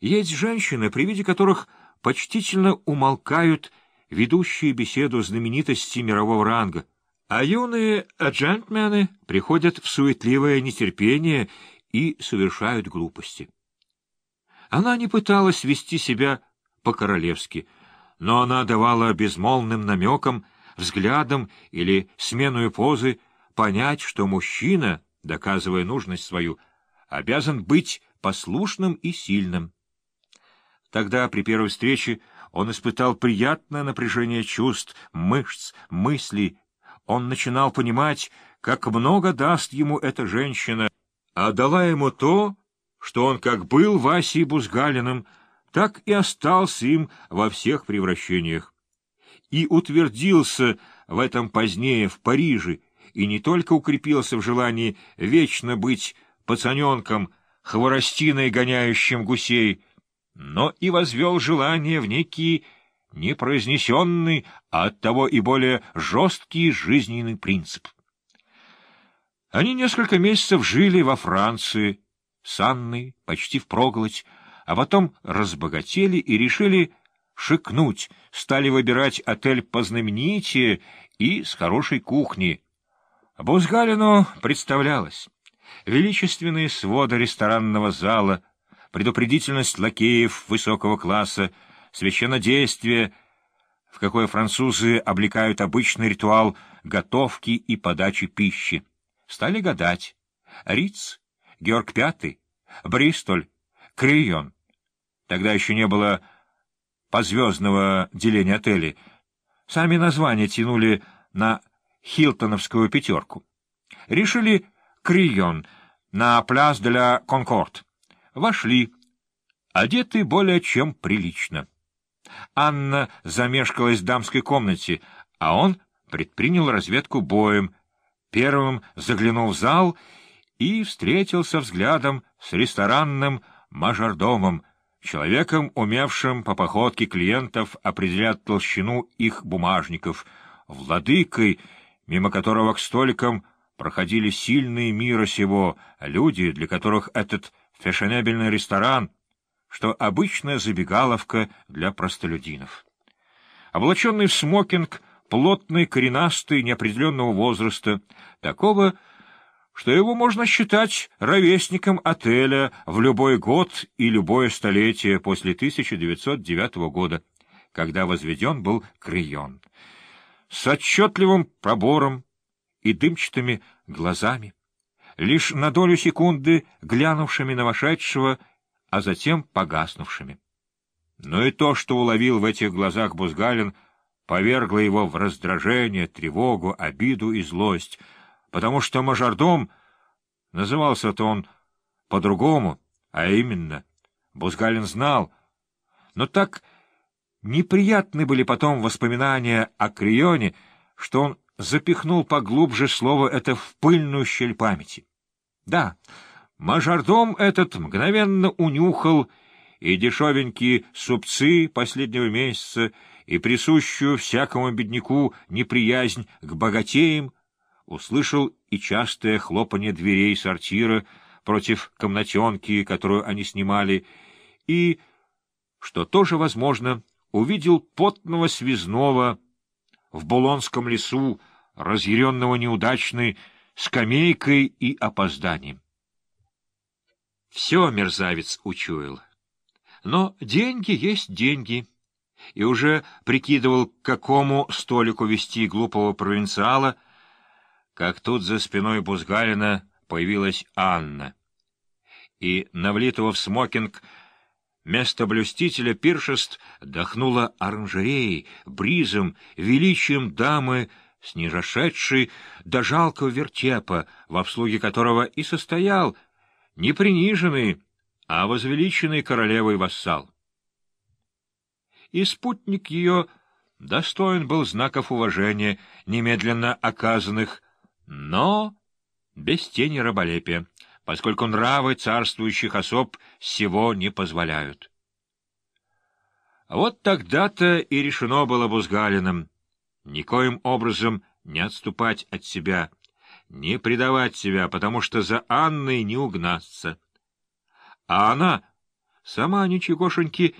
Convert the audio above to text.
Есть женщины, при виде которых почтительно умолкают ведущие беседу знаменитости мирового ранга, а юные джентльмены приходят в суетливое нетерпение и совершают глупости. Она не пыталась вести себя по-королевски, но она давала безмолвным намекам, взглядом или сменую позы понять, что мужчина, доказывая нужность свою, обязан быть послушным и сильным. Тогда, при первой встрече, он испытал приятное напряжение чувств, мышц, мыслей. Он начинал понимать, как много даст ему эта женщина, а дала ему то, что он как был Васей Бузгалиным, так и остался им во всех превращениях. И утвердился в этом позднее в Париже, и не только укрепился в желании вечно быть пацаненком, хворостиной гоняющим гусей, но и возвел желание в некий непроизнесенный, а оттого и более жесткий жизненный принцип. Они несколько месяцев жили во Франции, с Анной почти впроголодь, а потом разбогатели и решили шикнуть, стали выбирать отель познаменитее и с хорошей кухни. Бузгалину представлялось. Величественные своды ресторанного зала, предупредительность лакеев высокого класса, священнодействие, в какое французы облекают обычный ритуал готовки и подачи пищи. Стали гадать. Риц, Георг Пятый, Бристоль, Крийон. Тогда еще не было позвездного деления отелей. Сами названия тянули на хилтоновскую пятерку. Решили Крион на пляс для Конкорд. Вошли, одеты более чем прилично. Анна замешкалась в дамской комнате, а он предпринял разведку боем, первым заглянул в зал и встретился взглядом с ресторанным мажордомом, человеком, умевшим по походке клиентов определять толщину их бумажников, владыкой, мимо которого к столикам проходили сильные мира сего, люди, для которых этот фешенебельный ресторан, что обычная забегаловка для простолюдинов. Облаченный в смокинг, плотный, коренастый, неопределенного возраста, такого, что его можно считать ровесником отеля в любой год и любое столетие после 1909 года, когда возведен был Крион. С отчетливым пробором, и дымчатыми глазами, лишь на долю секунды глянувшими на вошедшего, а затем погаснувшими. Но и то, что уловил в этих глазах Бузгалин, повергло его в раздражение, тревогу, обиду и злость, потому что мажордом, назывался-то он по-другому, а именно, Бузгалин знал, но так неприятны были потом воспоминания о Крионе, что он запихнул поглубже слово это в пыльную щель памяти. Да, мажордом этот мгновенно унюхал и дешевенькие супцы последнего месяца, и присущую всякому бедняку неприязнь к богатеям, услышал и частое хлопанье дверей сортира против комнатенки, которую они снимали, и, что тоже возможно, увидел потного связного в Булонском лесу, разъяренного неудачной скамейкой и опозданием. Все мерзавец учуял. Но деньги есть деньги. И уже прикидывал, к какому столику вести глупого провинциала, как тут за спиной Бузгалина появилась Анна. И, навлитого в смокинг, место блюстителя пиршеств дохнуло оранжереей, бризом, величием дамы, снижошедший до жалкого вертепа, в обслуге которого и состоял не приниженный, а возвеличенный королевой вассал. И спутник ее достоин был знаков уважения, немедленно оказанных, но без тени раболепия, поскольку нравы царствующих особ всего не позволяют. Вот тогда-то и решено было Бузгалиным — никоим образом не отступать от себя, не предавать себя, потому что за Анной не угнаться. А она Сама ничегошеньки